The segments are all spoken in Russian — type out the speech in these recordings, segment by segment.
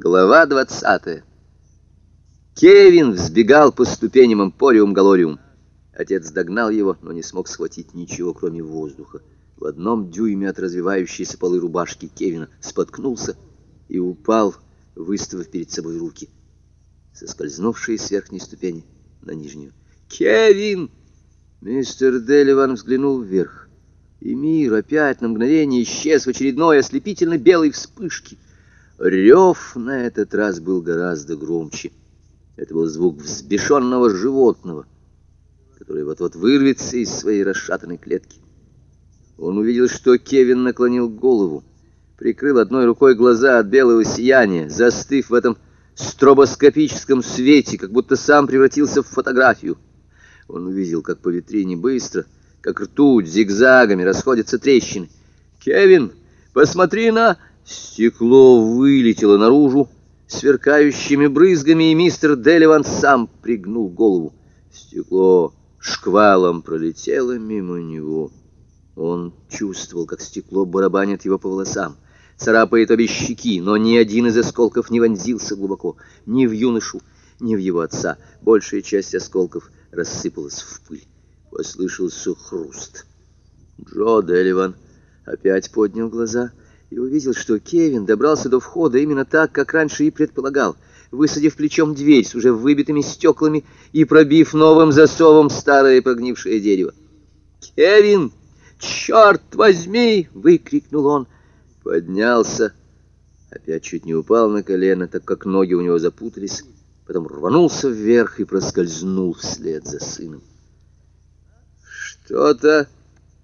Глава 20. Кевин взбегал по ступеням Эмпориум Галориум. Отец догнал его, но не смог схватить ничего, кроме воздуха. В одном дюйме от развивающейся полы рубашки Кевина споткнулся и упал, выставив перед собой руки, соскользнувшие с верхней ступени на нижнюю. «Кевин!» Мистер Деливан взглянул вверх, и мир опять на мгновение исчез в очередной ослепительно белой вспышке — Рев на этот раз был гораздо громче. Это был звук взбешенного животного, которое вот-вот вырвется из своей расшатанной клетки. Он увидел, что Кевин наклонил голову, прикрыл одной рукой глаза от белого сияния, застыв в этом стробоскопическом свете, как будто сам превратился в фотографию. Он увидел, как по витрине быстро, как ртуть зигзагами расходятся трещины. «Кевин, посмотри на...» Стекло вылетело наружу сверкающими брызгами, и мистер Деливан сам пригнул голову. Стекло шквалом пролетело мимо него. Он чувствовал, как стекло барабанит его по волосам, царапает обе щеки, но ни один из осколков не вонзился глубоко, ни в юношу, ни в его отца. Большая часть осколков рассыпалась в пыль. Послышался хруст. Джо Деливан опять поднял глаза — и увидел, что Кевин добрался до входа именно так, как раньше и предполагал, высадив плечом дверь с уже выбитыми стеклами и пробив новым засовом старое прогнившее дерево. «Кевин, черт возьми!» — выкрикнул он. Поднялся, опять чуть не упал на колено, так как ноги у него запутались, потом рванулся вверх и проскользнул вслед за сыном. «Что-то...»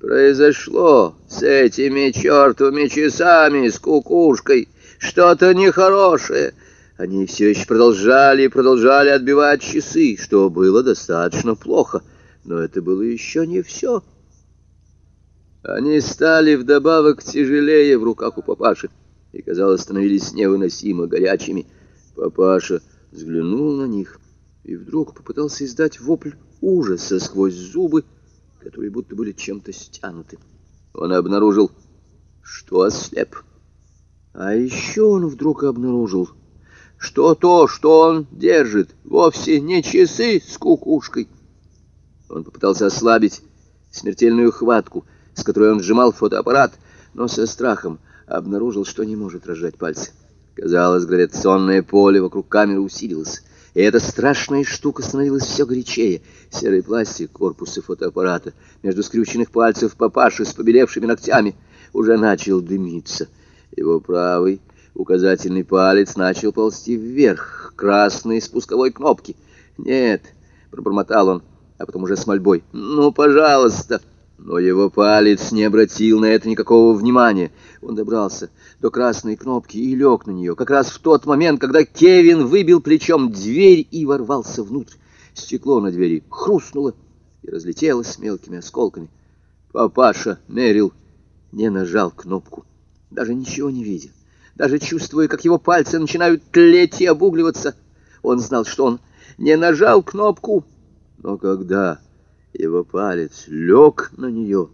Произошло с этими чертовыми часами, с кукушкой, что-то нехорошее. Они все еще продолжали и продолжали отбивать часы, что было достаточно плохо, но это было еще не все. Они стали вдобавок тяжелее в руках у папаши и, казалось, становились невыносимо горячими. Папаша взглянул на них и вдруг попытался издать вопль ужаса сквозь зубы, которые будто были чем-то стянуты. Он обнаружил, что ослеп. А еще он вдруг обнаружил, что то, что он держит, вовсе не часы с кукушкой. Он попытался ослабить смертельную хватку, с которой он сжимал фотоаппарат, но со страхом обнаружил, что не может разжать пальцы. Казалось, гравитационное поле вокруг камеры усилилось и эта страшная штука становилась все горячее. Серый пластик корпуса фотоаппарата между скрюченных пальцев папаши с побелевшими ногтями уже начал дымиться. Его правый указательный палец начал ползти вверх, к красной спусковой кнопке. «Нет», — пробормотал он, а потом уже с мольбой, «ну, пожалуйста». Но его палец не обратил на это никакого внимания. Он добрался до красной кнопки и лег на нее, как раз в тот момент, когда Кевин выбил плечом дверь и ворвался внутрь. Стекло на двери хрустнуло и разлетелось мелкими осколками. Папаша Мерил не нажал кнопку, даже ничего не видя, даже чувствуя, как его пальцы начинают тлеть и обугливаться. Он знал, что он не нажал кнопку, но когда его палец лег на нее,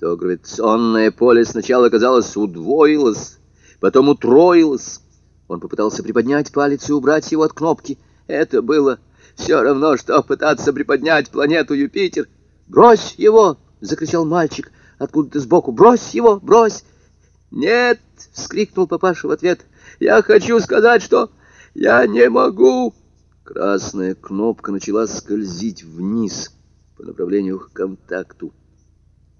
то гравитационное поле сначала, казалось, удвоилось, потом утроилось. Он попытался приподнять палец и убрать его от кнопки. Это было все равно, что пытаться приподнять планету Юпитер. «Брось его!» — закричал мальчик откуда-то сбоку. «Брось его! Брось!» «Нет!» — вскрикнул папаша в ответ. «Я хочу сказать, что я не могу!» Красная кнопка начала скользить вниз по направлению к контакту.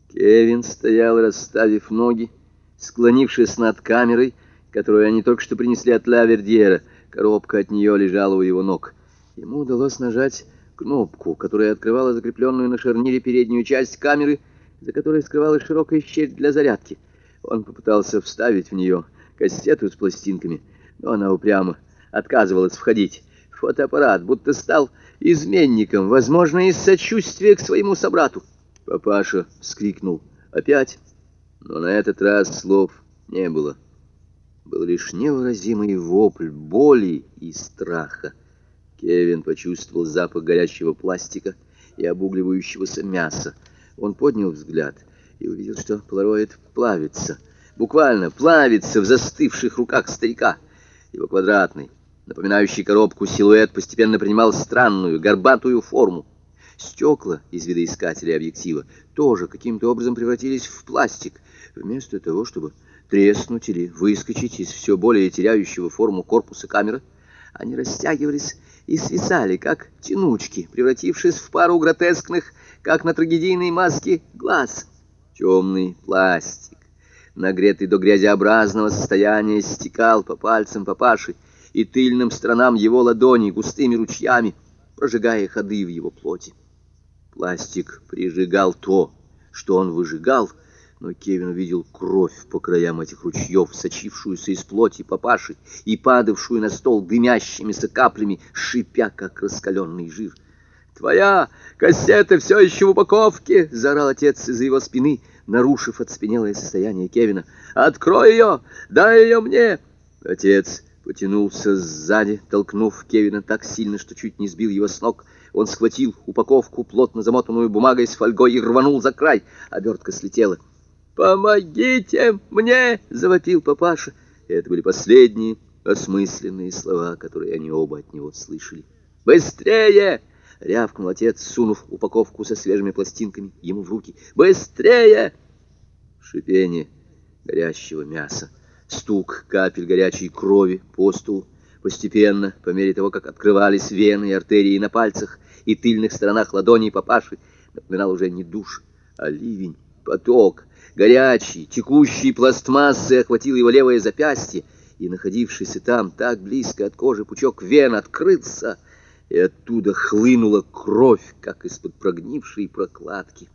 Кевин стоял, расставив ноги, склонившись над камерой, которую они только что принесли от Ла Вердьера. Коробка от нее лежала у его ног. Ему удалось нажать кнопку, которая открывала закрепленную на шарнире переднюю часть камеры, за которой скрывалась широкая щель для зарядки. Он попытался вставить в нее кассету с пластинками, но она упрямо отказывалась входить. Фотоаппарат будто стал изменником, возможно, из сочувствия к своему собрату. Папаша вскрикнул опять, но на этот раз слов не было. Был лишь невыразимый вопль боли и страха. Кевин почувствовал запах горячего пластика и обугливающегося мяса. Он поднял взгляд и увидел, что полароид плавится, буквально плавится в застывших руках старика. Его квадратный, напоминающий коробку силуэт постепенно принимал странную, горбатую форму. Стекла из видоискателя объектива тоже каким-то образом превратились в пластик, вместо того, чтобы треснуть или выскочить из все более теряющего форму корпуса камеры, они растягивались и свисали, как тянучки, превратившись в пару гротескных, как на трагедийной маске, глаз. Темный пластик, нагретый до грязеобразного состояния, стекал по пальцам папаши и тыльным сторонам его ладони густыми ручьями, прожигая ходы в его плоти. Пластик прижигал то, что он выжигал, но Кевин увидел кровь по краям этих ручьев, сочившуюся из плоти папаши и падавшую на стол дымящимися каплями, шипя, как раскаленный жир. «Твоя кассета все еще в упаковке!» — заорал отец из-за его спины, нарушив отспенелое состояние Кевина. «Открой ее! Дай ее мне!» Отец потянулся сзади, толкнув Кевина так сильно, что чуть не сбил его с ног. Он схватил упаковку, плотно замотанную бумагой с фольгой, и рванул за край. Обертка слетела. «Помогите мне!» — завопил папаша. Это были последние осмысленные слова, которые они оба от него слышали. «Быстрее!» — рявкнул отец, сунув упаковку со свежими пластинками ему в руки. «Быстрее!» Шипение горящего мяса, стук капель горячей крови по столу, постепенно, по мере того, как открывались вены и артерии на пальцах и тыльных сторонах ладоней папаши, напоминал уже не душ, а ливень, поток, горячий, текущий пластмассы охватил его левое запястье, и находившийся там так близко от кожи пучок вен открылся, и оттуда хлынула кровь, как из-под прогнившей прокладки,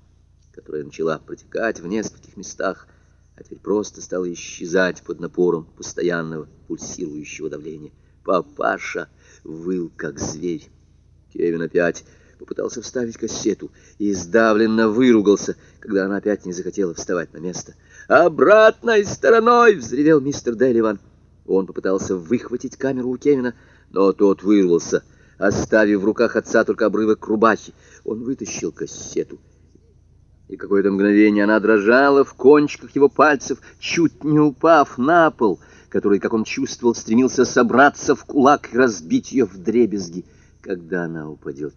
которая начала протекать в нескольких местах, а теперь просто стала исчезать под напором постоянного пульсирующего давления. Папаша выл, как зверь. Кевин опять попытался вставить кассету и сдавленно выругался, когда она опять не захотела вставать на место. «Обратной стороной!» — взревел мистер Делливан. Он попытался выхватить камеру у Кевина, но тот вырвался, оставив в руках отца только обрывок рубахи. Он вытащил кассету, и какое-то мгновение она дрожала в кончиках его пальцев, чуть не упав на пол, который, как он чувствовал, стремился собраться в кулак и разбить ее в дребезги, когда она упадет.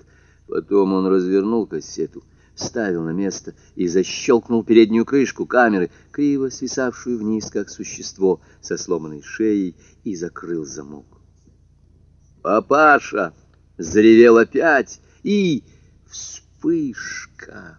Потом он развернул кассету, ставил на место и защелкнул переднюю крышку камеры, криво свисавшую вниз, как существо со сломанной шеей, и закрыл замок. «Папаша!» — заревел опять, и вспышка...